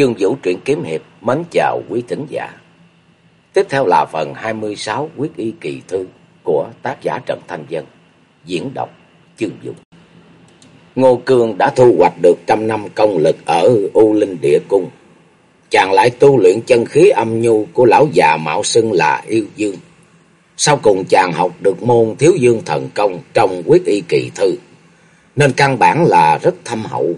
Chương Vũ truyện kiếm hiệp mến chào quý thính giả. Tiếp theo là phần 26 quyết y kỳ thư của tác giả Trần Thanh Dân, diễn đọc Chương Vũ. Ngô Cương đã thu hoạch được trăm năm công lực ở U Linh Địa Cung. Chàng lại tu luyện chân khí âm nhu của lão già mạo xưng là yêu dương. Sau cùng chàng học được môn thiếu dương thần công trong quyết y kỳ thư. Nên căn bản là rất thâm hậu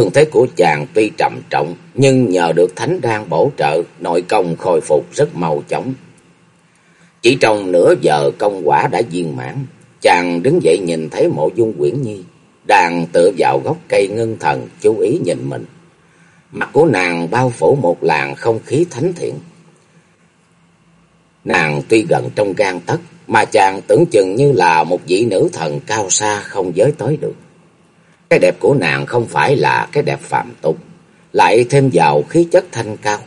Thương thế của chàng tuy trầm trọng, nhưng nhờ được thánh đan bổ trợ, nội công khôi phục rất mau chóng. Chỉ trong nửa giờ công quả đã viên mãn, chàng đứng dậy nhìn thấy mộ dung quyển nhi, đang tựa vào gốc cây ngân thần, chú ý nhìn mình. Mặt của nàng bao phủ một làn không khí thánh thiện. Nàng tuy gần trong gan tất, mà chàng tưởng chừng như là một vị nữ thần cao xa không giới tới được. Cái đẹp của nàng không phải là cái đẹp phạm tục, lại thêm vào khí chất thanh cao,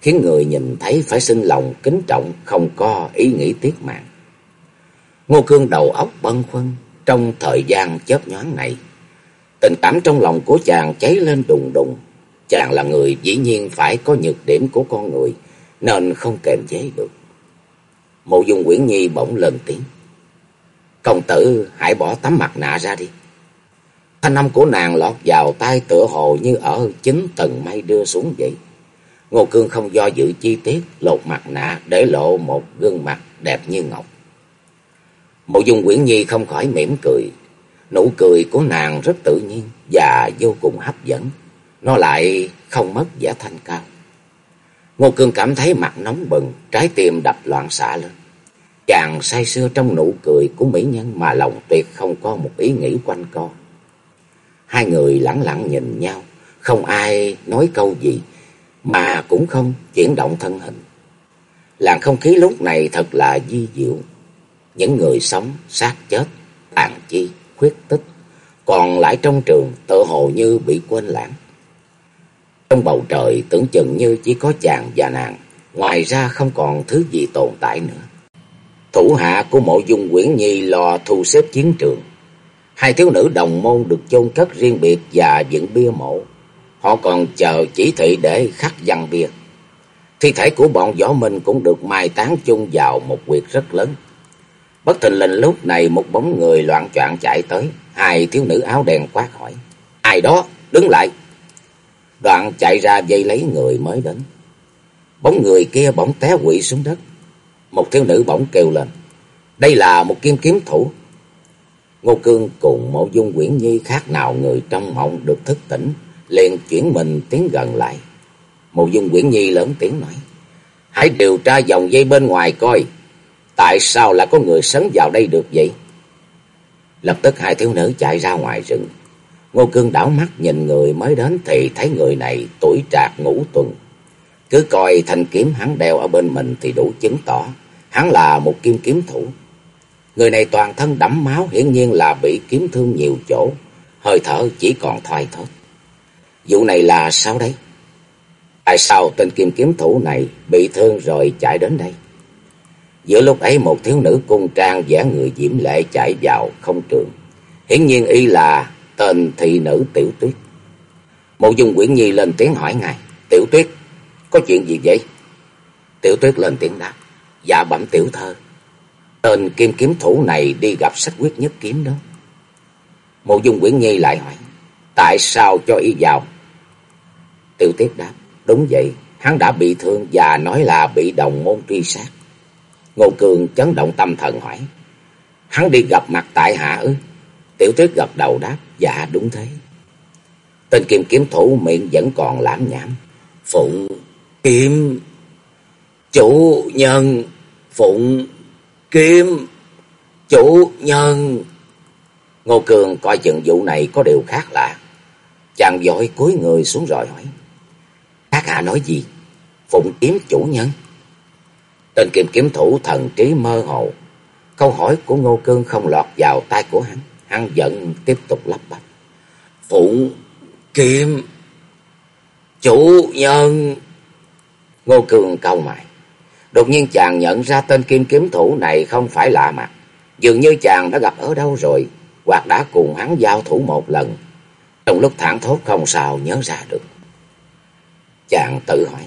khiến người nhìn thấy phải sinh lòng kính trọng, không có ý nghĩ tiếc mạng. Ngô Cương đầu óc bâng khuâng trong thời gian chớp nhoáng này. Tình cảm trong lòng của chàng cháy lên đùng đùng. Chàng là người dĩ nhiên phải có nhược điểm của con người, nên không kềm chế được. Mộ dung Quyển Nhi bỗng lên tiếng. Công tử hãy bỏ tấm mặt nạ ra đi. Thanh âm của nàng lọt vào tai tựa hồ như ở chính tầng mây đưa xuống vậy. Ngô Cương không do dự chi tiết, lột mặt nạ để lộ một gương mặt đẹp như ngọc. Mộ dung quyển nhi không khỏi mỉm cười. Nụ cười của nàng rất tự nhiên và vô cùng hấp dẫn. Nó lại không mất vẻ thanh cao. Ngô Cương cảm thấy mặt nóng bừng, trái tim đập loạn xạ lên. Chàng say sưa trong nụ cười của mỹ nhân mà lòng tuyệt không có một ý nghĩ quanh co. Hai người lặng lặng nhìn nhau, không ai nói câu gì, mà cũng không chuyển động thân hình. Làn không khí lúc này thật là di diệu. Những người sống, xác chết, tàn chi, khuyết tích, còn lại trong trường tự hồ như bị quên lãng. Trong bầu trời tưởng chừng như chỉ có chàng và nàng, ngoài ra không còn thứ gì tồn tại nữa. Thủ hạ của mộ dung quyển nhi lo thu xếp chiến trường. Hai thiếu nữ đồng môn được chôn cất riêng biệt và dựng bia mộ. Họ còn chờ chỉ thị để khắc văn bia. Thi thể của bọn võ minh cũng được mai táng chung vào một quyệt rất lớn. Bất thình lình lúc này một bóng người loạn choạng chạy tới. Hai thiếu nữ áo đen quát hỏi. Ai đó, đứng lại. Đoạn chạy ra dây lấy người mới đến. Bóng người kia bỗng té quỵ xuống đất. Một thiếu nữ bỗng kêu lên. Đây là một kim kiếm thủ. Ngô Cương cùng mộ dung quyển nhi khác nào người trong mộng được thức tỉnh, liền chuyển mình tiến gần lại. Mộ dung quyển nhi lớn tiếng nói, hãy điều tra dòng dây bên ngoài coi, tại sao lại có người sấn vào đây được vậy? Lập tức hai thiếu nữ chạy ra ngoài rừng. Ngô Cương đảo mắt nhìn người mới đến thì thấy người này tuổi trạc ngũ tuần. Cứ coi thanh kiếm hắn đeo ở bên mình thì đủ chứng tỏ hắn là một kim kiếm thủ. Người này toàn thân đẫm máu hiển nhiên là bị kiếm thương nhiều chỗ, hơi thở chỉ còn thoi thóp. Vụ này là sao đấy? Tại sao tên kim kiếm thủ này bị thương rồi chạy đến đây? Giữa lúc ấy một thiếu nữ cung trang vẽ người diễm lệ chạy vào không trường. Hiển nhiên y là tên thị nữ Tiểu Tuyết. Mộ dung quyển nhi lên tiếng hỏi ngài. Tiểu Tuyết, có chuyện gì vậy? Tiểu Tuyết lên tiếng đáp. Dạ bẩm tiểu thơ. Tên kim kiếm thủ này đi gặp sách quyết nhất kiếm đó. Mộ dung quyển nhi lại hỏi. Tại sao cho y vào? Tiêu tiết đáp. Đúng vậy, hắn đã bị thương và nói là bị đồng môn truy sát. Ngô Cường chấn động tâm thần hỏi. Hắn đi gặp mặt tại hạ ư? Tiểu tuyết gật đầu đáp. Dạ đúng thế. Tên kim kiếm thủ miệng vẫn còn lãm nhảm. Phụng kiếm chủ nhân phụng Kiếm chủ nhân. Ngô Cường coi chừng vụ này có điều khác lạ. Chàng vội cúi người xuống rồi hỏi. Các hạ nói gì? Phụng kiếm chủ nhân. Tên kiếm kiếm thủ thần trí mơ hồ. Câu hỏi của Ngô Cương không lọt vào tai của hắn. Hắn giận tiếp tục lắp bắp. Phụng kiếm chủ nhân. Ngô Cương câu mày. Đột nhiên chàng nhận ra tên kim kiếm thủ này không phải lạ mặt. Dường như chàng đã gặp ở đâu rồi, hoặc đã cùng hắn giao thủ một lần. Trong lúc thẳng thốt không sao nhớ ra được. Chàng tự hỏi.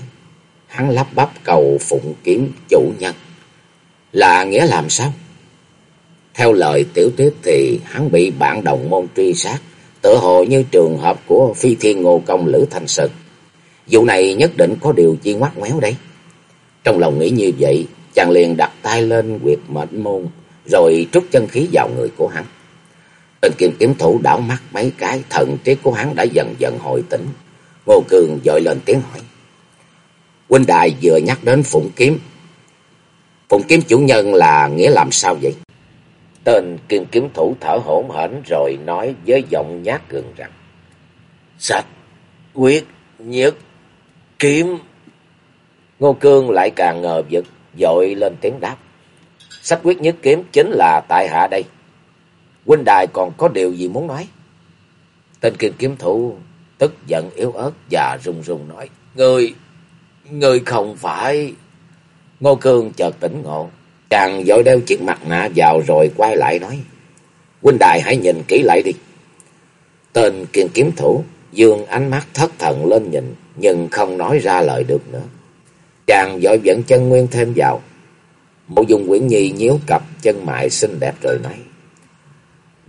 Hắn lắp bắp cầu phụng kiếm chủ nhân. Là nghĩa làm sao? Theo lời tiểu tiết thì hắn bị bạn đồng môn truy sát. Tự hồ như trường hợp của phi thiên ngô công Lữ Thanh Sực. Vụ này nhất định có điều chi ngoắt ngoéo đấy. Trong lòng nghĩ như vậy, chàng liền đặt tay lên quyệt mệnh môn, rồi trút chân khí vào người của hắn. Tên kim kiếm thủ đảo mắt mấy cái, thần trí của hắn đã dần dần hồi tỉnh. Ngô Cường dội lên tiếng hỏi. Huynh đài vừa nhắc đến Phụng Kiếm. Phụng Kiếm chủ nhân là nghĩa làm sao vậy? Tên kim kiếm thủ thở hổn hển rồi nói với giọng nhát gừng rằng. Sạch, quyết, nhất, kiếm. Ngô Cương lại càng ngờ vực, dội lên tiếng đáp. Sách quyết nhất kiếm chính là tại hạ đây. Huynh đài còn có điều gì muốn nói? Tên kim kiếm thủ tức giận yếu ớt và run run nói. Người, người không phải... Ngô Cương chợt tỉnh ngộ. Chàng dội đeo chiếc mặt nạ vào rồi quay lại nói. Huynh đài hãy nhìn kỹ lại đi. Tên kiên kiếm thủ dương ánh mắt thất thần lên nhìn nhưng không nói ra lời được nữa. Chàng dội dẫn chân nguyên thêm vào. Mộ dung quyển nhi nhíu cặp, chân mại xinh đẹp rồi nói.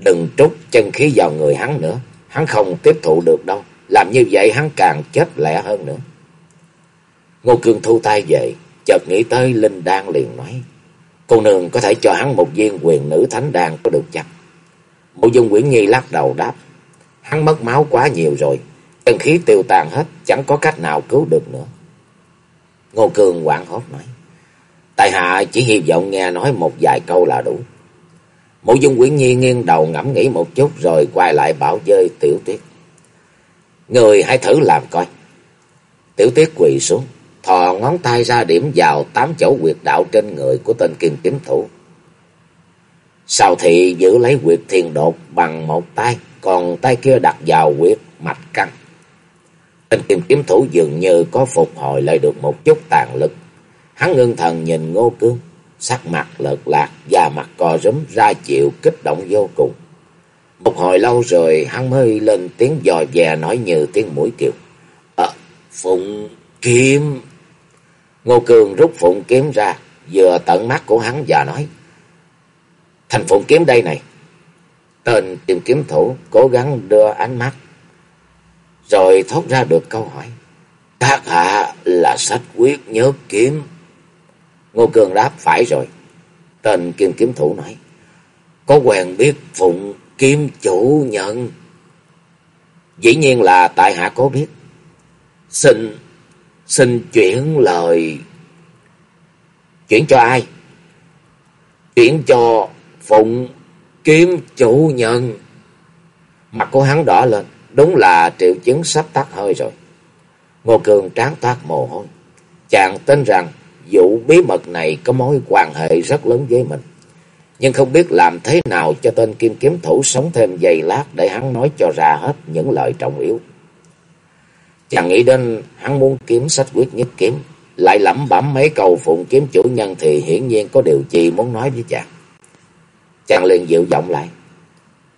Đừng trút chân khí vào người hắn nữa. Hắn không tiếp thụ được đâu. Làm như vậy hắn càng chết lẹ hơn nữa. Ngô Cương thu tay về. Chợt nghĩ tới Linh Đan liền nói. Cô nương có thể cho hắn một viên quyền nữ thánh đan có được chăng? Mộ dung quyển nhi lắc đầu đáp. Hắn mất máu quá nhiều rồi. Chân khí tiêu tàn hết. Chẳng có cách nào cứu được nữa. Ngô Cường quảng hốt nói. Tại hạ chỉ hy vọng nghe nói một vài câu là đủ. Mộ dung quyển nhi nghiêng đầu ngẫm nghĩ một chút rồi quay lại bảo dơi tiểu tuyết. Người hãy thử làm coi. Tiểu tuyết quỳ xuống, thò ngón tay ra điểm vào tám chỗ quyệt đạo trên người của tên kim kiếm thủ. Sau Thị giữ lấy quyệt thiền đột bằng một tay, còn tay kia đặt vào quyệt mạch căng. Tên kim kiếm thủ dường như có phục hồi lại được một chút tàn lực. Hắn ngưng thần nhìn ngô cương, sắc mặt lợt lạc da mặt co rúm ra chịu kích động vô cùng. Một hồi lâu rồi hắn mới lên tiếng dò dè nói như tiếng mũi kiều. À, ờ, phụng kiếm. Ngô Cường rút phụng kiếm ra, vừa tận mắt của hắn và nói. Thành phụng kiếm đây này. Tên tìm kiếm thủ cố gắng đưa ánh mắt. Rồi thốt ra được câu hỏi. Các hạ là sách quyết nhớ kiếm. Ngô Cường đáp phải rồi. Tên kim kiếm thủ nói. Có quen biết phụng kim chủ nhận. Dĩ nhiên là tại hạ có biết. Xin, xin chuyển lời. Chuyển cho ai? Chuyển cho phụng kiếm chủ nhân. Mặt của hắn đỏ lên. Đúng là triệu chứng sắp tắt hơi rồi. Ngô Cường tráng toát mồ hôi. Chàng tin rằng vụ bí mật này có mối quan hệ rất lớn với mình. Nhưng không biết làm thế nào cho tên kim kiếm thủ sống thêm giây lát để hắn nói cho ra hết những lời trọng yếu. Chàng nghĩ đến hắn muốn kiếm sách quyết nhất kiếm, lại lẩm bẩm mấy câu phụng kiếm chủ nhân thì hiển nhiên có điều gì muốn nói với chàng. Chàng liền dịu giọng lại.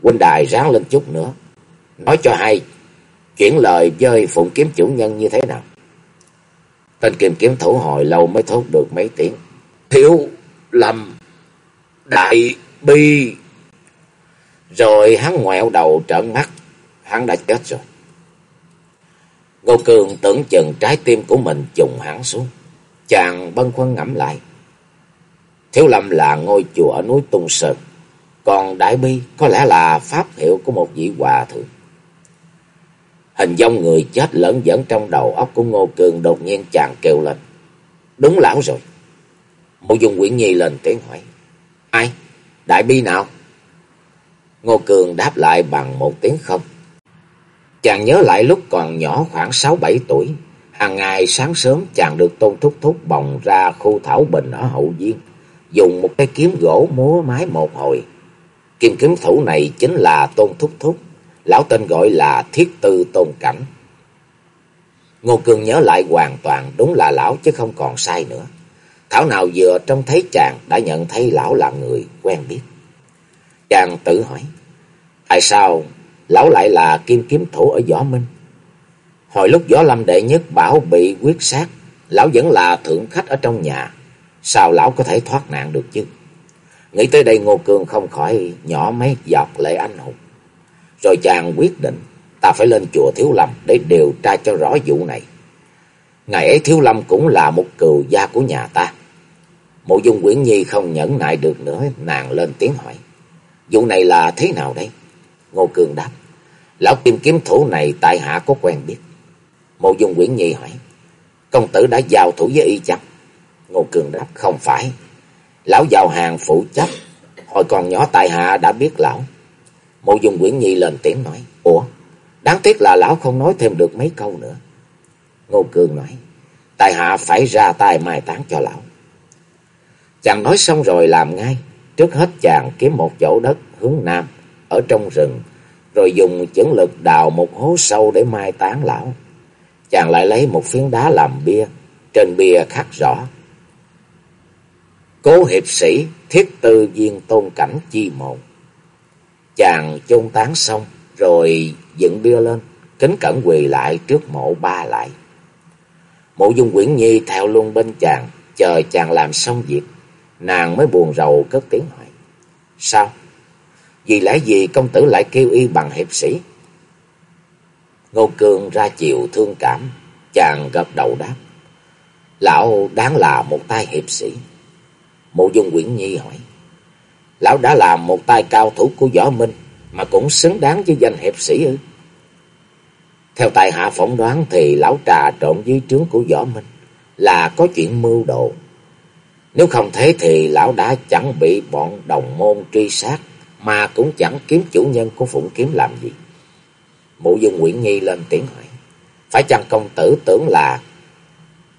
Huynh đài ráng lên chút nữa, nói cho hay, chuyển lời với phụng kiếm chủ nhân như thế nào. Tên kiềm kiếm thủ hồi lâu mới thốt được mấy tiếng. Thiếu lầm đại bi. Rồi hắn ngoẹo đầu trợn mắt. Hắn đã chết rồi. Ngô Cường tưởng chừng trái tim của mình trùng hẳn xuống. Chàng bân khuân ngẫm lại. Thiếu lâm là ngôi chùa ở núi Tung Sơn. Còn Đại Bi có lẽ là pháp hiệu của một vị hòa thượng. Hình dông người chết lẫn dẫn trong đầu óc của Ngô Cường đột nhiên chàng kêu lên. Đúng lão rồi. Mộ dung Quyển Nhi lên tiếng hỏi. Ai? Đại bi nào? Ngô Cường đáp lại bằng một tiếng không. Chàng nhớ lại lúc còn nhỏ khoảng sáu bảy tuổi. Hàng ngày sáng sớm chàng được tôn thúc thúc bồng ra khu thảo bình ở hậu viên. Dùng một cái kiếm gỗ múa mái một hồi. Kim kiếm thủ này chính là tôn thúc thúc. Lão tên gọi là Thiết Tư Tôn Cảnh. Ngô Cường nhớ lại hoàn toàn đúng là lão chứ không còn sai nữa. Thảo nào vừa trông thấy chàng đã nhận thấy lão là người quen biết. Chàng tự hỏi, tại sao lão lại là kim kiếm thủ ở Võ Minh? Hồi lúc Võ Lâm Đệ Nhất Bảo bị quyết sát, lão vẫn là thượng khách ở trong nhà. Sao lão có thể thoát nạn được chứ? Nghĩ tới đây Ngô Cương không khỏi nhỏ mấy giọt lệ anh hùng. Rồi chàng quyết định ta phải lên chùa Thiếu Lâm để điều tra cho rõ vụ này. Ngày ấy Thiếu Lâm cũng là một cừu gia của nhà ta. Mộ dung Quyển Nhi không nhẫn nại được nữa, nàng lên tiếng hỏi. Vụ này là thế nào đây? Ngô cường đáp. Lão tìm kiếm thủ này tại hạ có quen biết. Mộ dung Quyển Nhi hỏi. Công tử đã giao thủ với y chăng? Ngô cường đáp. Không phải. Lão giao hàng phụ chấp. Hồi còn nhỏ tại hạ đã biết lão. Mộ dung Quyển Nhi lên tiếng nói. Ủa? Đáng tiếc là lão không nói thêm được mấy câu nữa. Ngô Cương nói. tài hạ phải ra tay mai táng cho lão. Chàng nói xong rồi làm ngay. Trước hết chàng kiếm một chỗ đất hướng nam, ở trong rừng. Rồi dùng chấn lực đào một hố sâu để mai táng lão. Chàng lại lấy một phiến đá làm bia. Trên bia khắc rõ. Cố hiệp sĩ, thiết tư viên tôn cảnh chi mộ. Chàng chôn tán xong rồi dựng bia lên, kính cẩn quỳ lại trước mộ ba lại. Mộ dung quyển nhi theo luôn bên chàng, chờ chàng làm xong việc, nàng mới buồn rầu cất tiếng hỏi. Sao? Vì lẽ gì công tử lại kêu y bằng hiệp sĩ? Ngô Cương ra chiều thương cảm, chàng gật đầu đáp. Lão đáng là một tay hiệp sĩ. Mộ dung quyển nhi hỏi. Lão đã làm một tay cao thủ của võ minh, mà cũng xứng đáng với danh hiệp sĩ ư? Theo tài hạ phỏng đoán thì lão trà trộn dưới trướng của võ minh là có chuyện mưu đồ. Nếu không thế thì lão đã chẳng bị bọn đồng môn truy sát mà cũng chẳng kiếm chủ nhân của Phụng Kiếm làm gì. Mụ dung Nguyễn Nhi lên tiếng hỏi. Phải chăng công tử tưởng là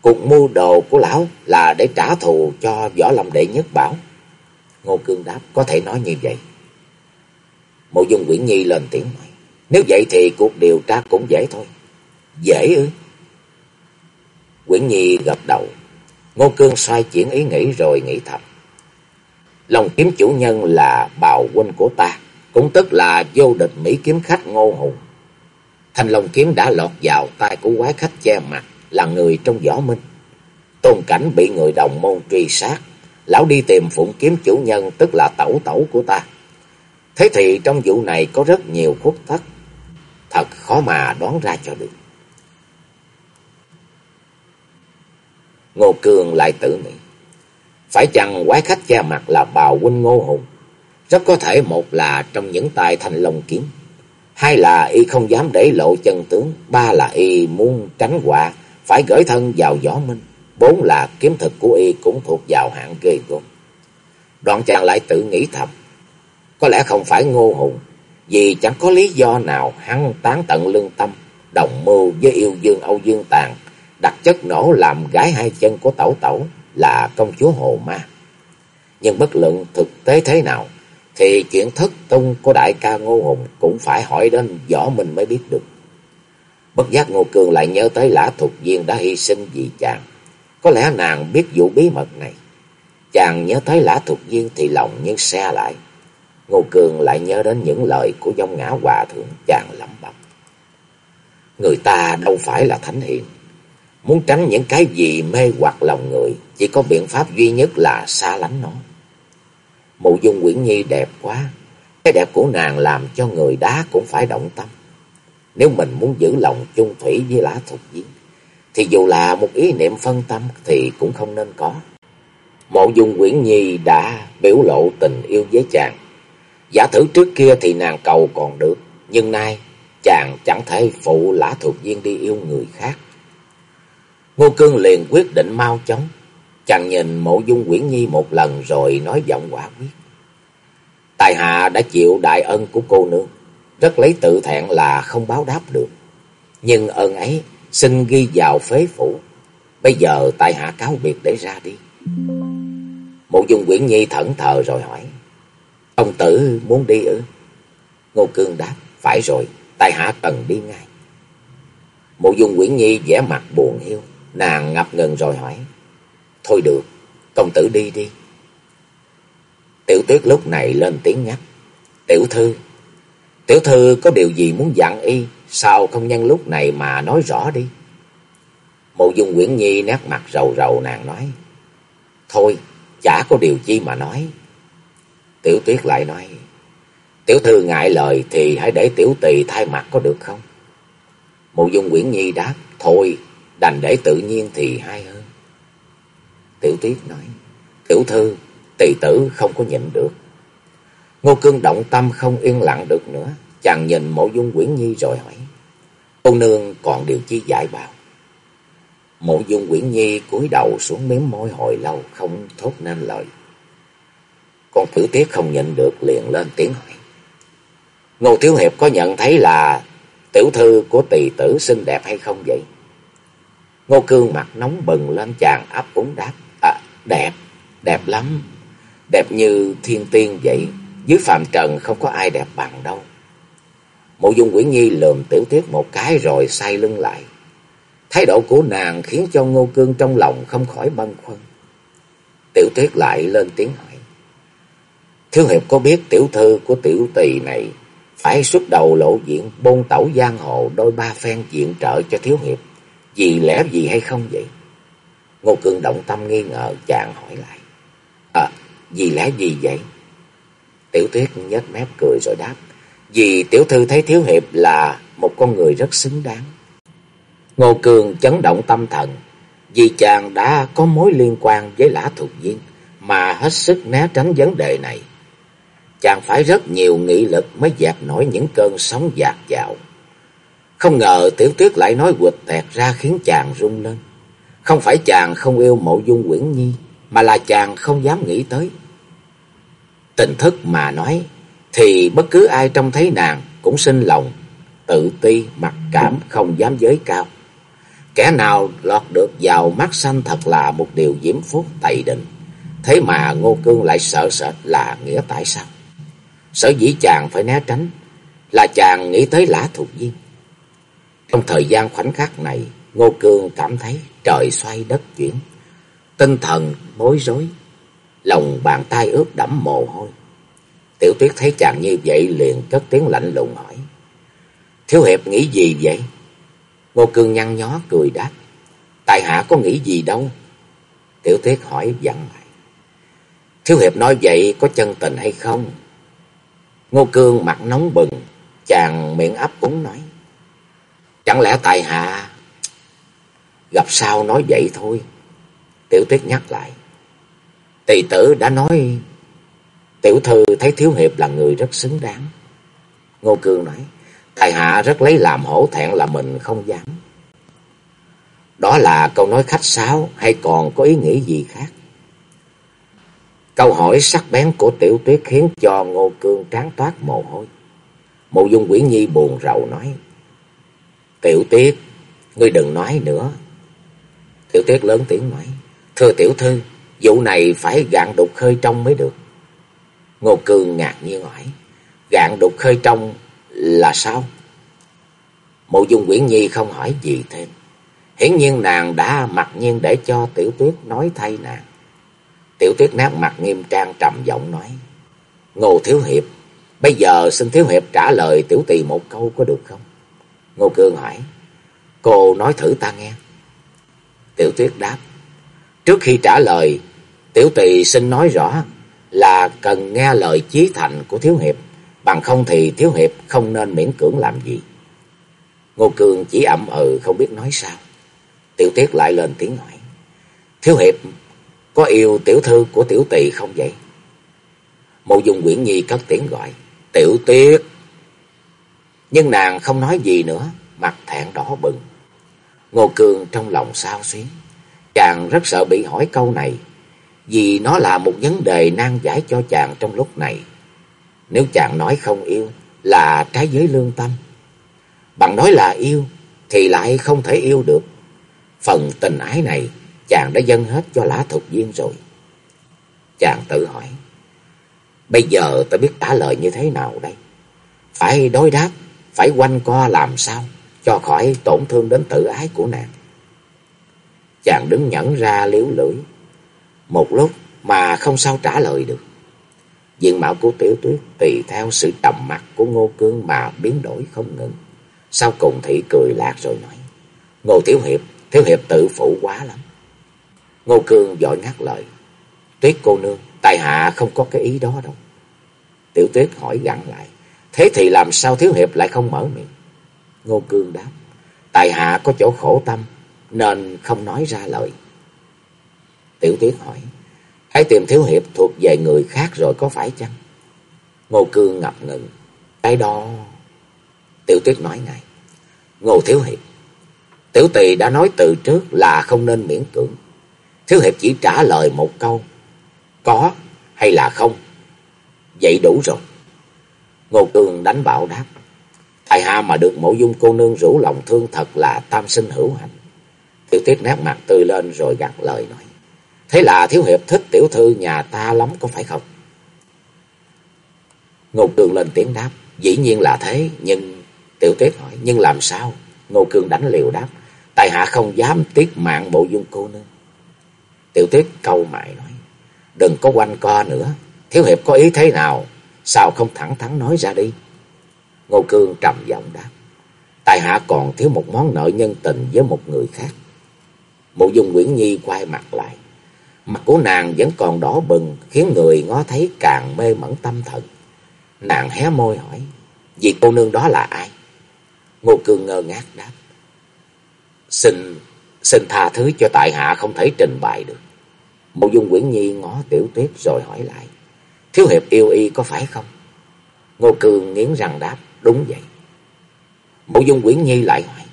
cuộc mưu đồ của lão là để trả thù cho võ lâm đệ nhất bảo? Ngô Cương đáp, có thể nói như vậy. Mộ dung Quyển Nhi lên tiếng nói. Nếu vậy thì cuộc điều tra cũng dễ thôi. Dễ ư? Quyển Nhi gật đầu. Ngô Cương xoay chuyển ý nghĩ rồi nghĩ thầm. Lòng kiếm chủ nhân là bào huynh của ta. Cũng tức là vô địch Mỹ kiếm khách Ngô Hùng. Thành Long kiếm đã lọt vào tay của quái khách che mặt, là người trong võ minh. Tôn cảnh bị người đồng môn truy sát. Lão đi tìm phụng kiếm chủ nhân tức là tẩu tẩu của ta. Thế thì trong vụ này có rất nhiều khuất thất. Thật khó mà đoán ra cho được. Ngô Cường lại tự nghĩ. Phải chăng quái khách che mặt là bào huynh Ngô Hùng? Rất có thể một là trong những tài thành lồng kiếm. Hai là y không dám để lộ chân tướng. Ba là y muốn tránh họa, phải gửi thân vào gió minh. Bốn là kiếm thực của y cũng thuộc vào hạng ghê gớm. Đoạn chàng lại tự nghĩ thầm. Có lẽ không phải Ngô Hùng, vì chẳng có lý do nào hắn tán tận lương tâm, đồng mưu với yêu dương Âu Dương Tàng, đặt chất nổ làm gái hai chân của tẩu tẩu là công chúa Hồ Ma. Nhưng bất luận thực tế thế nào, thì chuyện thất tung của đại ca Ngô Hùng cũng phải hỏi đến võ mình mới biết được. Bất giác Ngô Cường lại nhớ tới lã thuộc viên đã hy sinh vì chàng. Có lẽ nàng biết vụ bí mật này. Chàng nhớ tới lã thuộc viên thì lòng như xe lại. Ngô Cường lại nhớ đến những lời của dông ngã hòa thượng chàng lẩm bẩm. Người ta đâu phải là thánh hiền. Muốn tránh những cái gì mê hoặc lòng người, chỉ có biện pháp duy nhất là xa lánh nó. Mụ dung quyển nhi đẹp quá, cái đẹp của nàng làm cho người đá cũng phải động tâm. Nếu mình muốn giữ lòng chung thủy với lá thuộc viên, thì dù là một ý niệm phân tâm thì cũng không nên có. Mộ dung quyển nhi đã biểu lộ tình yêu với chàng, Giả thử trước kia thì nàng cầu còn được, nhưng nay chàng chẳng thể phụ lã thuộc viên đi yêu người khác. Ngô Cương liền quyết định mau chóng. Chàng nhìn mộ dung quyển nhi một lần rồi nói giọng quả quyết. Tài hạ đã chịu đại ân của cô nương, rất lấy tự thẹn là không báo đáp được. Nhưng ơn ấy xin ghi vào phế phủ. Bây giờ tại hạ cáo biệt để ra đi. Mộ dung quyển nhi thẫn thờ rồi hỏi. Ông tử muốn đi ư? Ngô Cương đáp, phải rồi, tại hạ cần đi ngay. Mộ dung Quyển Nhi vẻ mặt buồn hiu, nàng ngập ngừng rồi hỏi. Thôi được, công tử đi đi. Tiểu tuyết lúc này lên tiếng nhắc. Tiểu thư, tiểu thư có điều gì muốn dặn y, sao không nhân lúc này mà nói rõ đi? Mộ dung Nguyễn Nhi nét mặt rầu rầu nàng nói. Thôi, chả có điều chi mà nói. Tiểu tuyết lại nói. Tiểu thư ngại lời thì hãy để tiểu tỳ thay mặt có được không? Mộ dung Nguyễn Nhi đáp. Thôi, đành để tự nhiên thì hay hơn. Tiểu tuyết nói. Tiểu thư, tỳ tử không có nhịn được. Ngô Cương động tâm không yên lặng được nữa. Chàng nhìn mộ dung quyển Nhi rồi hỏi. Cô nương còn điều chi giải bảo. Mộ dung quyển Nhi cúi đầu xuống miếm môi hồi lâu không thốt nên lời. Con tử tiết không nhận được liền lên tiếng hỏi. Ngô Thiếu Hiệp có nhận thấy là tiểu thư của tỳ tử xinh đẹp hay không vậy? Ngô Cương mặt nóng bừng lên chàng áp úng đáp. À, đẹp, đẹp lắm. Đẹp như thiên tiên vậy. Dưới phàm trần không có ai đẹp bằng đâu. Mộ dung quỷ Nhi lườm tiểu thiết một cái rồi say lưng lại. Thái độ của nàng khiến cho Ngô Cương trong lòng không khỏi băn khoăn. Tiểu thiết lại lên tiếng hỏi. Thiếu hiệp có biết tiểu thư của tiểu tỳ này phải xuất đầu lộ diện bôn tẩu giang hồ đôi ba phen diện trợ cho thiếu hiệp. Vì lẽ gì hay không vậy? Ngô Cương động tâm nghi ngờ chàng hỏi lại. À, vì lẽ gì vậy? Tiểu tuyết nhếch mép cười rồi đáp. Vì tiểu thư thấy thiếu hiệp là một con người rất xứng đáng. Ngô Cường chấn động tâm thần. Vì chàng đã có mối liên quan với lã thuộc viên mà hết sức né tránh vấn đề này. Chàng phải rất nhiều nghị lực mới dẹp nổi những cơn sóng dạt dào. Không ngờ tiểu tuyết lại nói quịch tẹt ra khiến chàng rung lên. Không phải chàng không yêu mộ dung quyển nhi, mà là chàng không dám nghĩ tới. Tình thức mà nói, thì bất cứ ai trông thấy nàng cũng sinh lòng, tự ti, mặc cảm, không dám giới cao. Kẻ nào lọt được vào mắt xanh thật là một điều diễm phúc tày định. Thế mà Ngô Cương lại sợ sệt là nghĩa tại sao? Sở dĩ chàng phải né tránh là chàng nghĩ tới lã thuộc viên. Trong thời gian khoảnh khắc này, Ngô Cương cảm thấy trời xoay đất chuyển, tinh thần bối rối, lòng bàn tay ướt đẫm mồ hôi. Tiểu Tuyết thấy chàng như vậy liền cất tiếng lạnh lùng hỏi: "Thiếu hiệp nghĩ gì vậy?" Ngô Cương nhăn nhó cười đáp: Tài hạ có nghĩ gì đâu." Tiểu Tuyết hỏi dặn lại: "Thiếu hiệp nói vậy có chân tình hay không?" Ngô Cương mặt nóng bừng, chàng miệng ấp úng nói: Chẳng lẽ Tài hạ gặp sao nói vậy thôi. Tiểu tuyết nhắc lại. Tỳ tử đã nói tiểu thư thấy thiếu hiệp là người rất xứng đáng. Ngô Cương nói. Tại hạ rất lấy làm hổ thẹn là mình không dám. Đó là câu nói khách sáo hay còn có ý nghĩa gì khác? Câu hỏi sắc bén của tiểu tuyết khiến cho Ngô Cương trán toát mồ hôi. Mộ dung quyển nhi buồn rầu nói. Tiểu Tuyết, ngươi đừng nói nữa. Tiểu Tuyết lớn tiếng nói, thưa tiểu thư, vụ này phải gạn đục khơi trong mới được. Ngô Cương ngạc nhiên hỏi, gạn đục khơi trong là sao? Mộ dung Quyển Nhi không hỏi gì thêm. Hiển nhiên nàng đã mặc nhiên để cho Tiểu Tuyết nói thay nàng. Tiểu Tuyết nát mặt nghiêm trang trầm giọng nói, Ngô Thiếu Hiệp, bây giờ xin Thiếu Hiệp trả lời Tiểu Tỳ một câu có được không? Ngô Cương hỏi. Cô nói thử ta nghe. Tiểu Tuyết đáp. Trước khi trả lời, Tiểu Tỳ xin nói rõ là cần nghe lời chí thành của Thiếu Hiệp. Bằng không thì Thiếu Hiệp không nên miễn cưỡng làm gì. Ngô Cương chỉ ậm ừ không biết nói sao. Tiểu Tuyết lại lên tiếng hỏi. Thiếu Hiệp có yêu tiểu thư của Tiểu Tỳ không vậy? Mộ dung Quyển Nhi cất tiếng gọi. Tiểu Tuyết nhưng nàng không nói gì nữa, mặt thẹn đỏ bừng. Ngô Cường trong lòng sao xuyến. Chàng rất sợ bị hỏi câu này, vì nó là một vấn đề nan giải cho chàng trong lúc này. Nếu chàng nói không yêu là trái giới lương tâm. Bằng nói là yêu thì lại không thể yêu được. Phần tình ái này chàng đã dâng hết cho lã thuộc viên rồi. Chàng tự hỏi, bây giờ ta biết trả lời như thế nào đây? Phải đối đáp phải quanh co làm sao cho khỏi tổn thương đến tự ái của nàng. Chàng đứng nhẫn ra liếu lưỡi, một lúc mà không sao trả lời được. Diện mạo của tiểu tuyết tùy theo sự trầm mặt của ngô cương mà biến đổi không ngừng. Sau cùng thị cười lạc rồi nói. Ngô Tiểu Hiệp, Tiểu Hiệp tự phụ quá lắm. Ngô Cương giỏi ngắt lời. Tuyết cô nương, tài hạ không có cái ý đó đâu. Tiểu Tuyết hỏi gặn lại. Thế thì làm sao Thiếu Hiệp lại không mở miệng? Ngô Cương đáp. Tài hạ có chỗ khổ tâm, nên không nói ra lời. Tiểu Tuyết hỏi. Hãy tìm Thiếu Hiệp thuộc về người khác rồi có phải chăng? Ngô Cương ngập ngừng. Cái đó... Tiểu Tuyết nói ngay. Ngô Thiếu Hiệp. Tiểu tỳ đã nói từ trước là không nên miễn cưỡng. Thiếu Hiệp chỉ trả lời một câu. Có hay là không? Vậy đủ rồi. Ngô Cương đánh bảo đáp. Tại hạ mà được mộ dung cô nương rủ lòng thương thật là tam sinh hữu hạnh. Tiểu Tuyết nét mặt tươi lên rồi gặt lời nói. Thế là Thiếu Hiệp thích tiểu thư nhà ta lắm có phải không? Ngô Cương lên tiếng đáp. Dĩ nhiên là thế, nhưng... Tiểu Tuyết hỏi, nhưng làm sao? Ngô Cương đánh liều đáp. Tại hạ không dám tiết mạng bộ dung cô nương. Tiểu Tuyết câu mại nói. Đừng có quanh co nữa. Thiếu Hiệp có ý thế nào? Sao không thẳng thắn nói ra đi? Ngô Cương trầm giọng đáp. Tại hạ còn thiếu một món nợ nhân tình với một người khác. Mộ dung Nguyễn Nhi quay mặt lại. Mặt của nàng vẫn còn đỏ bừng, khiến người ngó thấy càng mê mẩn tâm thần. Nàng hé môi hỏi, vì cô nương đó là ai? Ngô Cương ngơ ngác đáp. Xin, xin tha thứ cho tại hạ không thể trình bày được. Mộ dung quyển Nhi ngó tiểu tuyết rồi hỏi lại. Thiếu hiệp yêu y có phải không? Ngô Cương nghiến răng đáp, đúng vậy. Mộ dung quyển Nhi lại hỏi.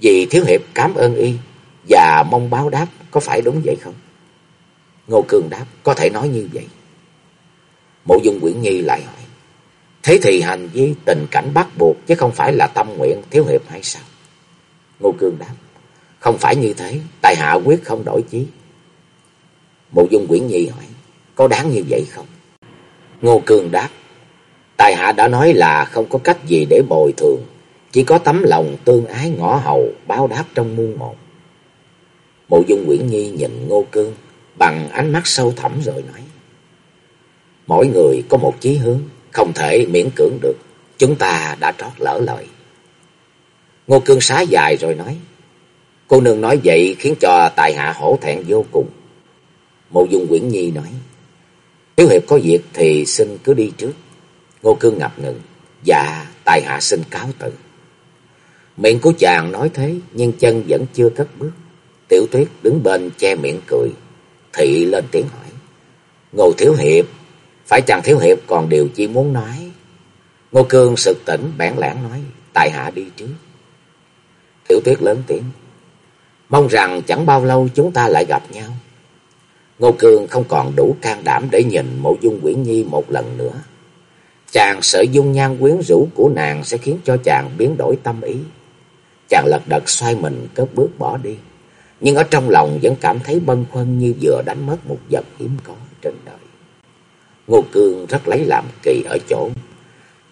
Vì thiếu hiệp cảm ơn y và mong báo đáp có phải đúng vậy không? Ngô Cương đáp, có thể nói như vậy. Mộ dung Quyển Nhi lại hỏi. Thế thì hành vi tình cảnh bắt buộc chứ không phải là tâm nguyện thiếu hiệp hay sao? Ngô Cương đáp. Không phải như thế, tại hạ quyết không đổi chí. Mộ dung quyển nhi hỏi. Có đáng như vậy không? Ngô Cương đáp. Tại hạ đã nói là không có cách gì để bồi thường. Chỉ có tấm lòng tương ái ngõ hầu báo đáp trong muôn một. Mộ dung quyển nhi nhìn Ngô Cương bằng ánh mắt sâu thẳm rồi nói. Mỗi người có một chí hướng không thể miễn cưỡng được. Chúng ta đã trót lỡ lời. Ngô Cương xá dài rồi nói. Cô nương nói vậy khiến cho tài hạ hổ thẹn vô cùng. Mộ dung Quyển Nhi nói. Thiếu hiệp có việc thì xin cứ đi trước. Ngô Cương ngập ngừng. Dạ, tài hạ xin cáo từ. Miệng của chàng nói thế, nhưng chân vẫn chưa cất bước. Tiểu tuyết đứng bên che miệng cười. Thị lên tiếng hỏi. Ngô Thiếu Hiệp, phải chàng thiếu hiệp còn điều chi muốn nói. Ngô Cương sực tỉnh bản lãng nói. Tại hạ đi trước. Tiểu tuyết lớn tiếng. Mong rằng chẳng bao lâu chúng ta lại gặp nhau. Ngô Cương không còn đủ can đảm để nhìn mộ dung quyển nhi một lần nữa. Chàng sợ dung nhan quyến rũ của nàng sẽ khiến cho chàng biến đổi tâm ý. Chàng lật đật xoay mình cất bước bỏ đi. Nhưng ở trong lòng vẫn cảm thấy bâng khuâng như vừa đánh mất một vật hiếm có trên đời. Ngô Cương rất lấy làm kỳ ở chỗ.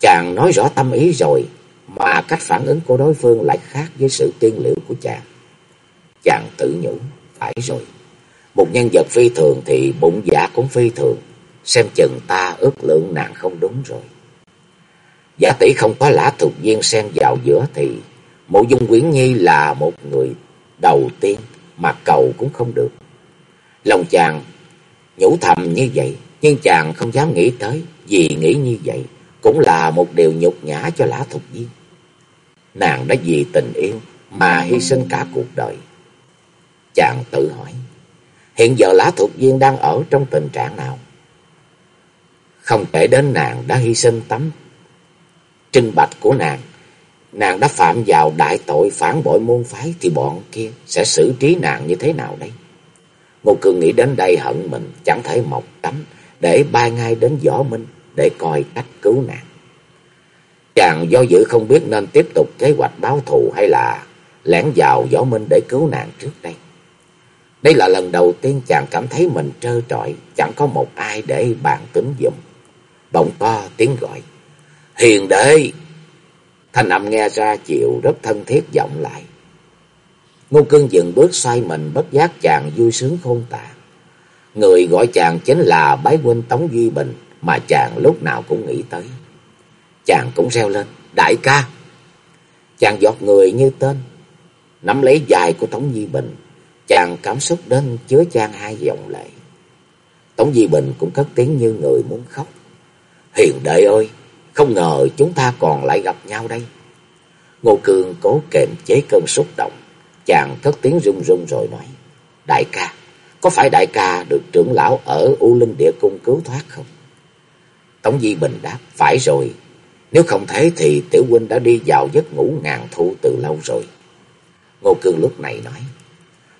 Chàng nói rõ tâm ý rồi, mà cách phản ứng của đối phương lại khác với sự tiên liệu của chàng. Chàng tự nhủ, phải rồi. Một nhân vật phi thường thì bụng dạ cũng phi thường. Xem chừng ta ước lượng nàng không đúng rồi. Giả tỷ không có lã thuộc viên xen vào giữa thì mộ dung Quyển nhi là một người đầu tiên mà cầu cũng không được. Lòng chàng nhủ thầm như vậy nhưng chàng không dám nghĩ tới, vì nghĩ như vậy cũng là một điều nhục nhã cho Lã Thục Viên. Nàng đã vì tình yêu mà hy sinh cả cuộc đời. Chàng tự hỏi, hiện giờ Lã Thục Viên đang ở trong tình trạng nào? Không kể đến nàng đã hy sinh tấm trinh bạch của nàng, nàng đã phạm vào đại tội phản bội môn phái thì bọn kia sẽ xử trí nàng như thế nào đây? Ngô Cương nghĩ đến đây hận mình chẳng thể mọc tắm để bay ngay đến Võ Minh để coi cách cứu nàng. Chàng do dự không biết nên tiếp tục kế hoạch báo thù hay là lẻn vào Võ Minh để cứu nàng trước đây. Đây là lần đầu tiên chàng cảm thấy mình trơ trọi, chẳng có một ai để bàn tính dùm. Bỗng to tiếng gọi, hiền đệ! Thanh âm nghe ra chịu rất thân thiết vọng lại. Ngô Cương dừng bước xoay mình bất giác chàng vui sướng khôn tả. Người gọi chàng chính là bái huynh Tống Duy Bình mà chàng lúc nào cũng nghĩ tới. Chàng cũng reo lên, đại ca. Chàng giọt người như tên, nắm lấy dài của Tống duy Bình, chàng cảm xúc đến chứa chan hai dòng lệ. Tống duy Bình cũng cất tiếng như người muốn khóc. Hiền đệ ơi, không ngờ chúng ta còn lại gặp nhau đây. Ngô Cương cố kềm chế cơn xúc động, chàng cất tiếng run run rồi nói. Đại ca, có phải đại ca được trưởng lão ở U Linh Địa Cung cứu thoát không? Tống Di Bình đáp, phải rồi. Nếu không thế thì tiểu huynh đã đi vào giấc ngủ ngàn thu từ lâu rồi. Ngô Cương lúc này nói,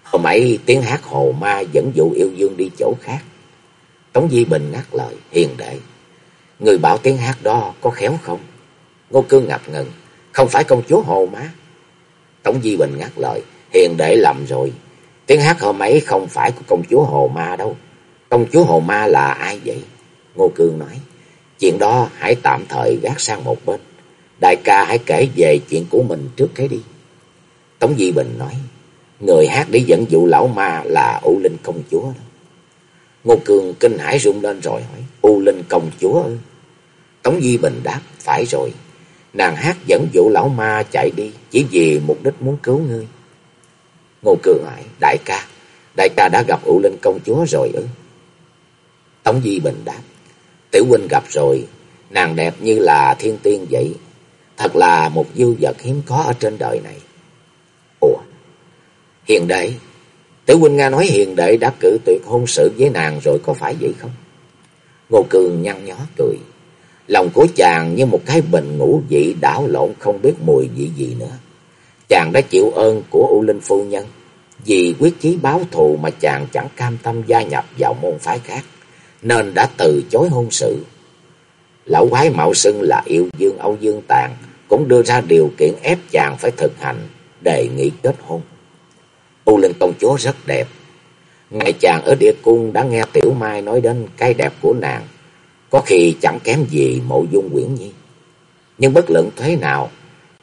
hôm ấy tiếng hát hồ ma dẫn dụ yêu dương đi chỗ khác. Tống Di Bình ngắt lời, hiền đệ. Người bảo tiếng hát đó có khéo không? Ngô Cương ngập ngừng, không phải công chúa hồ má. Tống Di Bình ngắt lời, hiền đệ lầm rồi. Tiếng hát hôm ấy không phải của công chúa hồ ma đâu. Công chúa hồ ma là ai vậy? Ngô Cương nói, chuyện đó hãy tạm thời gác sang một bên. Đại ca hãy kể về chuyện của mình trước cái đi. Tống Di Bình nói, người hát để dẫn dụ lão ma là U Linh công chúa đó. Ngô Cường kinh hãi rung lên rồi hỏi, U Linh công chúa ơi. Tống Di Bình đáp, phải rồi. Nàng hát dẫn dụ lão ma chạy đi, chỉ vì mục đích muốn cứu ngươi. Ngô Cường hỏi, đại ca, đại ca đã gặp U Linh công chúa rồi ư? Tống Di Bình đáp, tiểu huynh gặp rồi, nàng đẹp như là thiên tiên vậy. Thật là một dư vật hiếm có ở trên đời này. Ủa, hiện đại tiểu huynh nghe nói hiền đệ đã cử tuyệt hôn sự với nàng rồi có phải vậy không? Ngô Cường nhăn nhó cười. Lòng của chàng như một cái bình ngũ vị đảo lộn không biết mùi vị gì nữa. Chàng đã chịu ơn của U Linh Phu Nhân. Vì quyết chí báo thù mà chàng chẳng cam tâm gia nhập vào môn phái khác. Nên đã từ chối hôn sự. Lão quái mạo xưng là yêu dương Âu Dương Tàn. Cũng đưa ra điều kiện ép chàng phải thực hành. Đề nghị kết hôn. U Linh công chúa rất đẹp. Ngày chàng ở địa cung đã nghe Tiểu Mai nói đến cái đẹp của nàng. Có khi chẳng kém gì mộ dung quyển nhi. Nhưng bất luận thế nào,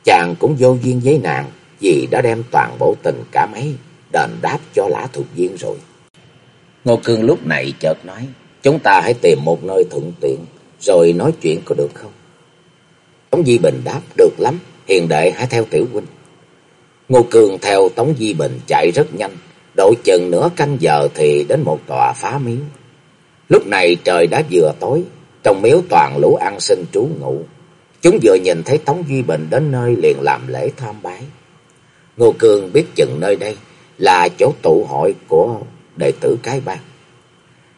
chàng cũng vô duyên với nàng vì đã đem toàn bộ tình cảm ấy đền đáp cho lã thuộc viên rồi. Ngô Cương lúc này chợt nói, chúng ta hãy tìm một nơi thuận tiện rồi nói chuyện có được không? Tống Di Bình đáp, được lắm, hiền đệ hãy theo tiểu huynh. Ngô Cường theo Tống Di Bình chạy rất nhanh, độ chừng nửa canh giờ thì đến một tòa phá miếu. Lúc này trời đã vừa tối, trong miếu toàn lũ ăn sinh trú ngụ. Chúng vừa nhìn thấy Tống Duy Bình đến nơi liền làm lễ tham bái. Ngô Cường biết chừng nơi đây là chỗ tụ hội của đệ tử cái bang.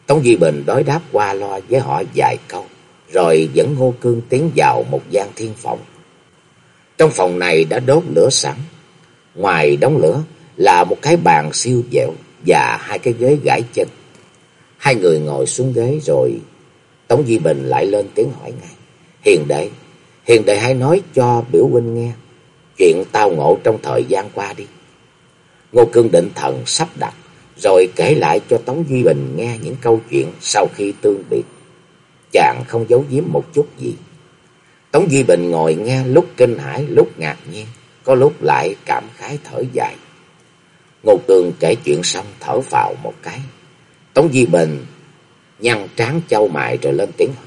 Tống Duy Bình đối đáp qua loa với họ vài câu, rồi dẫn Ngô Cương tiến vào một gian thiên phòng. Trong phòng này đã đốt lửa sẵn. Ngoài đống lửa là một cái bàn siêu dẻo và hai cái ghế gãi chân. Hai người ngồi xuống ghế rồi Tống Duy Bình lại lên tiếng hỏi ngay. Hiền đệ, hiền đệ hãy nói cho biểu huynh nghe. Chuyện tao ngộ trong thời gian qua đi. Ngô Cương định thần sắp đặt. Rồi kể lại cho Tống Duy Bình nghe những câu chuyện sau khi tương biệt. Chàng không giấu giếm một chút gì. Tống Duy Bình ngồi nghe lúc kinh hãi lúc ngạc nhiên. Có lúc lại cảm khái thở dài. Ngô Cường kể chuyện xong thở vào một cái. Tống Di Bình nhăn trán châu mại rồi lên tiếng hỏi.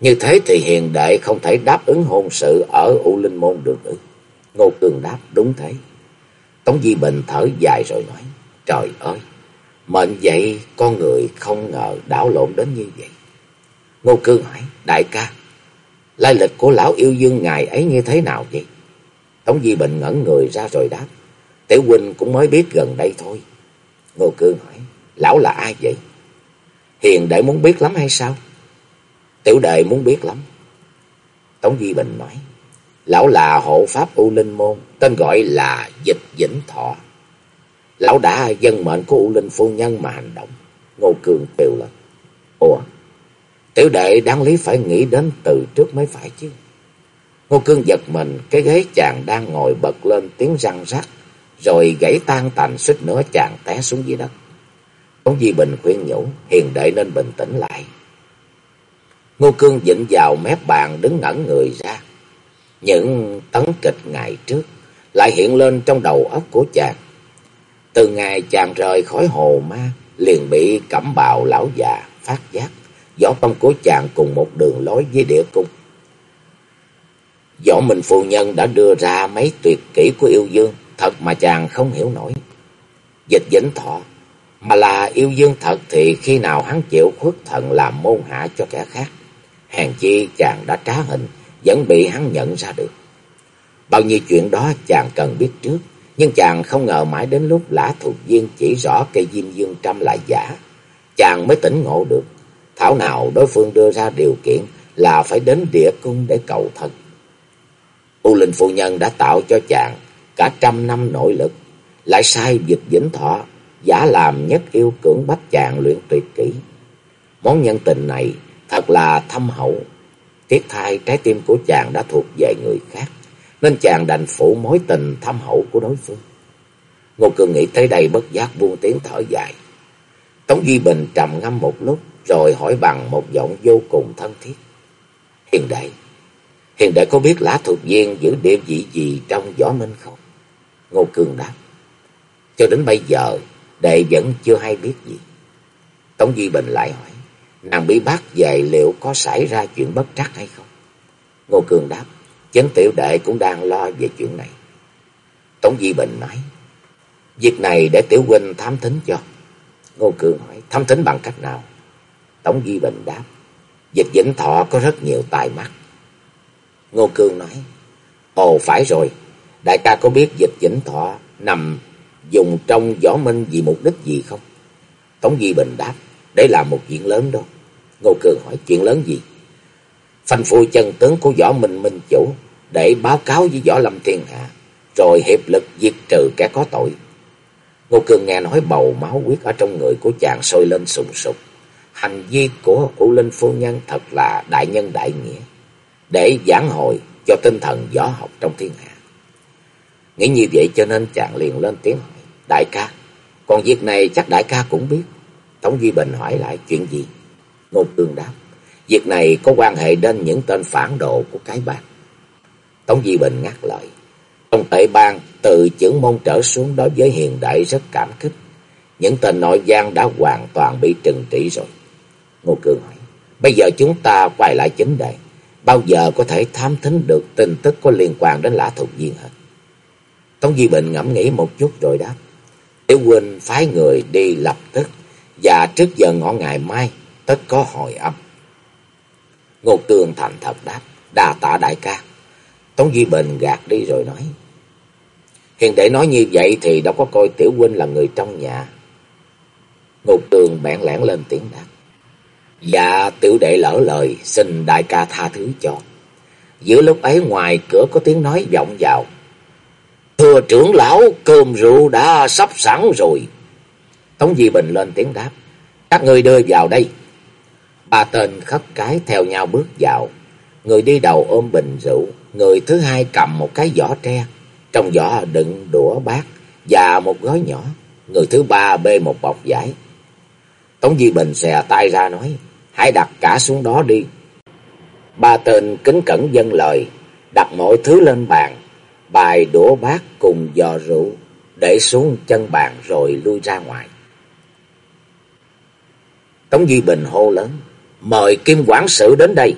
Như thế thì hiền đệ không thể đáp ứng hôn sự ở U Linh Môn được ư? Ngô Cường đáp đúng thế. Tống Di Bình thở dài rồi nói. Trời ơi, mệnh vậy con người không ngờ đảo lộn đến như vậy. Ngô Cương hỏi, đại ca, lai lịch của lão yêu dương ngài ấy như thế nào vậy? Tống Di Bình ngẩn người ra rồi đáp, Tiểu huynh cũng mới biết gần đây thôi. Ngô Cương hỏi, lão là ai vậy? Hiền đệ muốn biết lắm hay sao? Tiểu đệ muốn biết lắm. Tống Duy Bình nói. Lão là hộ pháp U Linh Môn, tên gọi là Dịch Vĩnh Thọ. Lão đã dân mệnh của U Linh Phu Nhân mà hành động. Ngô Cường kêu lên. Ủa, tiểu đệ đáng lý phải nghĩ đến từ trước mới phải chứ. Ngô Cương giật mình, cái ghế chàng đang ngồi bật lên tiếng răng rắc, rồi gãy tan tành suýt nữa chàng té xuống dưới đất. Tống Di Bình khuyên nhủ, hiền đệ nên bình tĩnh lại. Ngô Cương dịnh vào mép bàn đứng ngẩn người ra. Những tấn kịch ngày trước lại hiện lên trong đầu óc của chàng. Từ ngày chàng rời khỏi hồ ma, liền bị cẩm bào lão già phát giác. Võ tâm của chàng cùng một đường lối với địa cung. Võ Minh Phu Nhân đã đưa ra mấy tuyệt kỹ của yêu dương, thật mà chàng không hiểu nổi. Dịch dĩnh thọ, mà là yêu dương thật thì khi nào hắn chịu khuất thần làm môn hạ cho kẻ khác. Hèn chi chàng đã trá hình, vẫn bị hắn nhận ra được. Bao nhiêu chuyện đó chàng cần biết trước, nhưng chàng không ngờ mãi đến lúc lã thuộc viên chỉ rõ cây diêm dương trăm là giả. Chàng mới tỉnh ngộ được, thảo nào đối phương đưa ra điều kiện là phải đến địa cung để cầu thật. U Linh Phu Nhân đã tạo cho chàng cả trăm năm nội lực, lại sai dịch vĩnh thọ, giả làm nhất yêu cưỡng bách chàng luyện tuyệt kỹ. Món nhân tình này thật là thâm hậu, tiếc thay trái tim của chàng đã thuộc về người khác, nên chàng đành phủ mối tình thâm hậu của đối phương. Ngô Cường nghĩ tới đây bất giác buông tiếng thở dài. Tống Duy Bình trầm ngâm một lúc, rồi hỏi bằng một giọng vô cùng thân thiết. Hiền đệ, hiền đệ có biết lã thuộc viên giữ địa vị gì trong võ minh không? Ngô Cường đáp. Cho đến bây giờ, đệ vẫn chưa hay biết gì. Tống Duy Bình lại hỏi, nàng bị bắt về liệu có xảy ra chuyện bất trắc hay không? Ngô Cường đáp, chấn tiểu đệ cũng đang lo về chuyện này. Tống Duy Bình nói, việc này để tiểu huynh thám thính cho. Ngô Cường hỏi, thám thính bằng cách nào? Tống Duy Bình đáp, dịch vĩnh thọ có rất nhiều tài mắt. Ngô Cương nói, Ồ phải rồi, đại ca có biết dịch vĩnh thọ nằm dùng trong võ minh vì mục đích gì không? Tống Di Bình đáp, "Để là một chuyện lớn đó. Ngô Cường hỏi chuyện lớn gì? Phanh phui chân tướng của võ minh minh chủ để báo cáo với võ lâm thiên hạ, rồi hiệp lực diệt trừ kẻ có tội. Ngô Cường nghe nói bầu máu huyết ở trong người của chàng sôi lên sùng sục. Hành vi của U Linh Phu Nhân thật là đại nhân đại nghĩa, để giảng hồi cho tinh thần võ học trong thiên hạ. Nghĩ như vậy cho nên chàng liền lên tiếng hỏi, đại ca, còn việc này chắc đại ca cũng biết. Tống Duy Bình hỏi lại chuyện gì? Ngô Cương đáp, việc này có quan hệ đến những tên phản đồ của cái bang. Tống Duy Bình ngắt lời, trong tệ bang từ trưởng môn trở xuống đối với hiền đại rất cảm kích. Những tên nội gian đã hoàn toàn bị trừng trị rồi. Ngô Cương hỏi, bây giờ chúng ta quay lại chính đề. Bao giờ có thể tham thính được tin tức có liên quan đến lã Thục viên hả? Tống Di Bình ngẫm nghĩ một chút rồi đáp. Tiểu huynh phái người đi lập tức, và trước giờ ngõ ngày mai, tất có hồi âm. Ngô tường thành thật đáp. Đà tạ đại ca. Tống Di Bình gạt đi rồi nói. Hiền đệ nói như vậy thì đâu có coi tiểu huynh là người trong nhà. ngục tường bẽn lẽn lên tiếng đáp. Dạ tiểu đệ lỡ lời xin đại ca tha thứ cho. Giữa lúc ấy ngoài cửa có tiếng nói vọng vào. Thưa trưởng lão, cơm rượu đã sắp sẵn rồi. Tống Di Bình lên tiếng đáp. Các người đưa vào đây. Ba tên khất cái theo nhau bước vào. Người đi đầu ôm bình rượu. Người thứ hai cầm một cái giỏ tre. Trong giỏ đựng đũa bát và một gói nhỏ. Người thứ ba bê một bọc giải. Tống Di Bình xè tay ra nói. Hãy đặt cả xuống đó đi. Ba tên kính cẩn dân lời. Đặt mọi thứ lên bàn bài đũa bát cùng giò rượu, để xuống chân bàn rồi lui ra ngoài. Tống Duy Bình hô lớn, mời Kim Quản sự đến đây.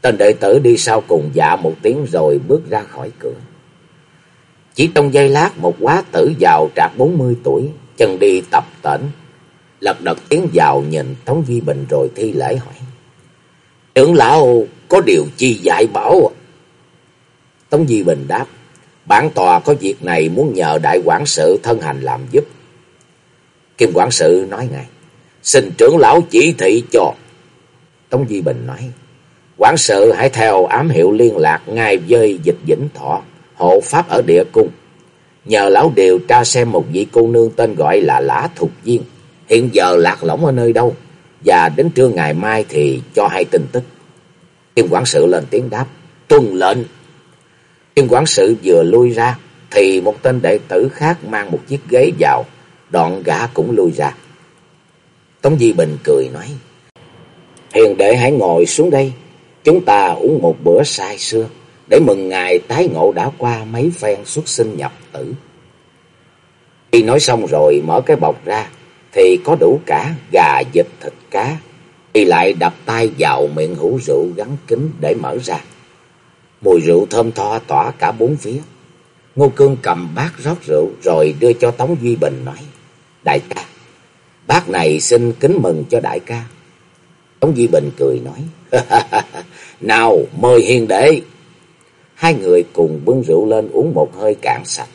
Tên đệ tử đi sau cùng dạ một tiếng rồi bước ra khỏi cửa. Chỉ trong giây lát một quá tử giàu trạc bốn mươi tuổi, chân đi tập tễnh, lật đật tiến vào nhìn Tống Duy Bình rồi thi lễ hỏi. Trưởng lão có điều chi dạy bảo Tống Duy Bình đáp, bản tòa có việc này muốn nhờ đại quản sự thân hành làm giúp. Kim quản sự nói ngay, xin trưởng lão chỉ thị cho. Tống Duy Bình nói, quản sự hãy theo ám hiệu liên lạc ngay với dịch vĩnh thọ, hộ pháp ở địa cung. Nhờ lão điều tra xem một vị cô nương tên gọi là Lã Thục Viên, hiện giờ lạc lõng ở nơi đâu, và đến trưa ngày mai thì cho hay tin tức. Kim quản sự lên tiếng đáp, tuân lệnh. Kim quản sự vừa lui ra, thì một tên đệ tử khác mang một chiếc ghế vào, đoạn gã cũng lui ra. Tống Di Bình cười nói, Hiền đệ hãy ngồi xuống đây, chúng ta uống một bữa say xưa, để mừng ngày tái ngộ đã qua mấy phen xuất sinh nhập tử. Khi nói xong rồi mở cái bọc ra, thì có đủ cả gà, vịt, thịt cá. Y lại đập tay vào miệng hũ rượu gắn kính để mở ra. Mùi rượu thơm tho tỏa cả bốn phía. Ngô Cương cầm bát rót rượu rồi đưa cho Tống Duy Bình nói. Đại ca, bát này xin kính mừng cho đại ca. Tống Duy Bình cười nói. Nào mời hiền đệ. Hai người cùng bưng rượu lên uống một hơi cạn sạch.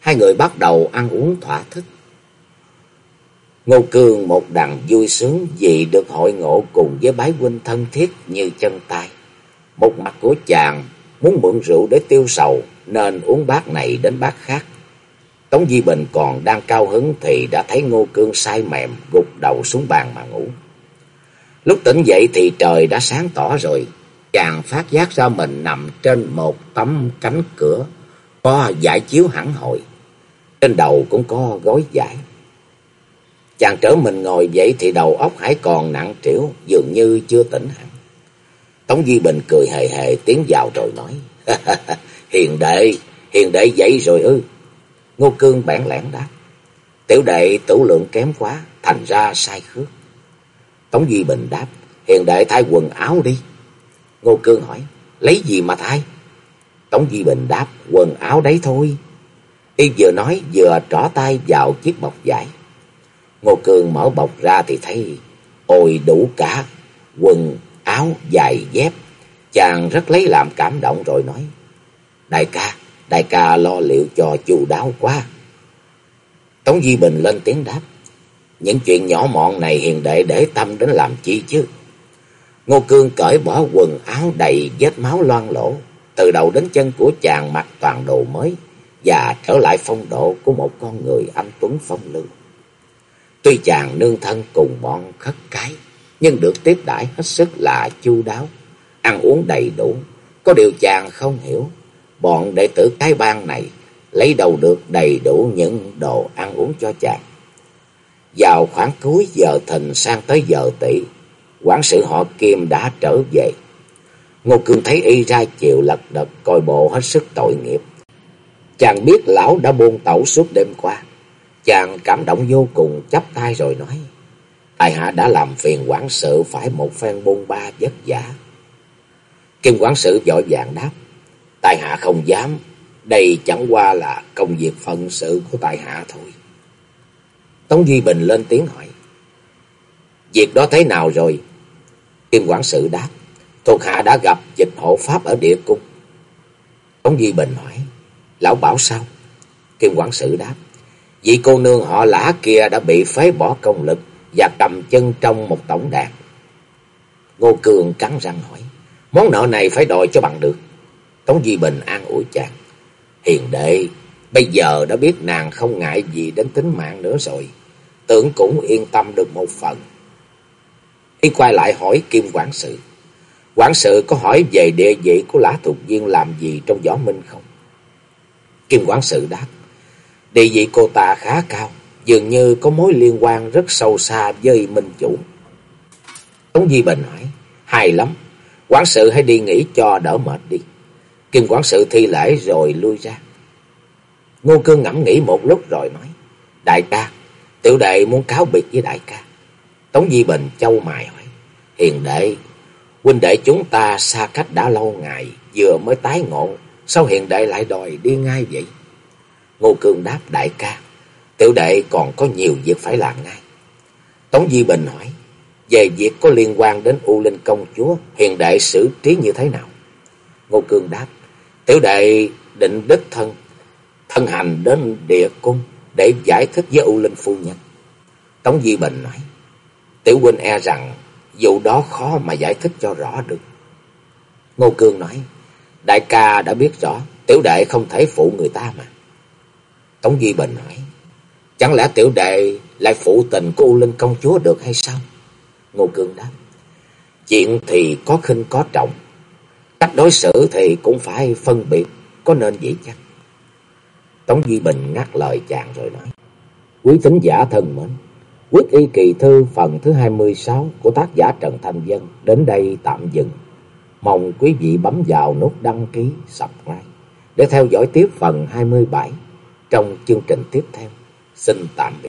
Hai người bắt đầu ăn uống thỏa thích. Ngô Cương một đằng vui sướng vì được hội ngộ cùng với bái huynh thân thiết như chân tay. Một mặt của chàng muốn mượn rượu để tiêu sầu, nên uống bát này đến bát khác. Tống Di Bình còn đang cao hứng thì đã thấy Ngô Cương say mềm, gục đầu xuống bàn mà ngủ. Lúc tỉnh dậy thì trời đã sáng tỏ rồi. Chàng phát giác ra mình nằm trên một tấm cánh cửa có giải chiếu hẳn hội. Trên đầu cũng có gói giải. Chàng trở mình ngồi dậy thì đầu óc hãy còn nặng trĩu, dường như chưa tỉnh hẳn. Tống duy Bình cười hề hề tiến vào rồi nói. hiền đệ, hiền đệ dậy rồi ư. Ngô Cương bản lẻn đáp. Tiểu đệ tửu lượng kém quá, thành ra sai khước. Tống duy Bình đáp. Hiền đệ thay quần áo đi. Ngô Cương hỏi. Lấy gì mà thay? Tống duy Bình đáp. Quần áo đấy thôi. Y vừa nói vừa trỏ tay vào chiếc bọc vải. Ngô Cương mở bọc ra thì thấy ôi đủ cả quần, áo, giày, dép. Chàng rất lấy làm cảm động rồi nói. Đại ca, đại ca lo liệu cho chu đáo quá. Tống Di Bình lên tiếng đáp. Những chuyện nhỏ mọn này hiền đệ để tâm đến làm chi chứ. Ngô Cương cởi bỏ quần áo đầy vết máu loang lỗ. Từ đầu đến chân của chàng mặc toàn đồ mới. Và trở lại phong độ của một con người anh Tuấn phong lưu. Tuy chàng nương thân cùng bọn khất cái. Nhưng được tiếp đãi hết sức là chu đáo. Ăn uống đầy đủ. Có điều chàng không hiểu. Bọn đệ tử cái bang này lấy đầu được đầy đủ những đồ ăn uống cho chàng. Vào khoảng cuối giờ thìn sang tới giờ tỵ, quản sự họ Kim đã trở về. Ngô Cương thấy y ra chịu lật đật coi bộ hết sức tội nghiệp. Chàng biết lão đã buông tẩu suốt đêm qua. Chàng cảm động vô cùng, chắp tay rồi nói. Tài hạ đã làm phiền quản sự phải một phen bôn ba vất vả. Kim quản sự vội vàng đáp. Tài hạ không dám. Đây chẳng qua là công việc phận sự của tài hạ thôi. Tống Duy Bình lên tiếng hỏi. Việc đó thế nào rồi? Kim quản sự đáp. Thuộc hạ đã gặp dịch hộ pháp ở địa cung. Tống Duy Bình hỏi. Lão bảo sao? Kim quản sự đáp. Vị cô nương họ lã kia đã bị phế bỏ công lực và cầm chân trong một tổng đàn. Ngô Cường cắn răng hỏi. Món nợ này phải đòi cho bằng được. Tống Duy Bình an ủi chàng. Hiền đệ, bây giờ đã biết nàng không ngại gì đến tính mạng nữa rồi tưởng cũng yên tâm được một phần. Y quay lại hỏi Kim Quản sự. Quản sự có hỏi về địa vị của Lã Thục Viên làm gì trong võ minh không? Kim Quản sự đáp. Địa vị cô ta khá cao, dường như có mối liên quan rất sâu xa với Minh Chủ. Tống Di Bình hỏi. Hay lắm, quản sự hãy đi nghỉ cho đỡ mệt đi. Kim quản sự thi lễ rồi lui ra. Ngô Cương ngẫm nghĩ một lúc rồi nói. Đại ca, Tiểu đệ muốn cáo biệt với đại ca. Tống Di Bình châu mài hỏi. Hiền đệ, huynh đệ chúng ta xa cách đã lâu ngày, vừa mới tái ngộ, sao hiền đệ lại đòi đi ngay vậy? Ngô Cương đáp đại ca, tiểu đệ còn có nhiều việc phải làm ngay. Tống Di Bình hỏi, về việc có liên quan đến U Linh Công Chúa, hiền đệ xử trí như thế nào? Ngô Cương đáp, tiểu đệ định đích thân, thân hành đến địa cung để giải thích với U Linh Phu Nhân. Tống Di Bình nói, Tiểu huynh e rằng vụ đó khó mà giải thích cho rõ được. Ngô Cương nói, đại ca đã biết rõ, tiểu đệ không thể phụ người ta mà. Tống Di Bình hỏi, chẳng lẽ tiểu đệ lại phụ tình của U Linh công chúa được hay sao? Ngô Cương đáp, chuyện thì có khinh có trọng, cách đối xử thì cũng phải phân biệt, có nên vậy chăng? Tống Duy Bình ngắt lời chàng rồi nói. Quý thính giả thân mến, quyết y kỳ thư phần thứ 26 của tác giả Trần Thanh Dân đến đây tạm dừng. Mong quý vị bấm vào nút đăng ký, subscribe để theo dõi tiếp phần 27 trong chương trình tiếp theo. Xin tạm biệt.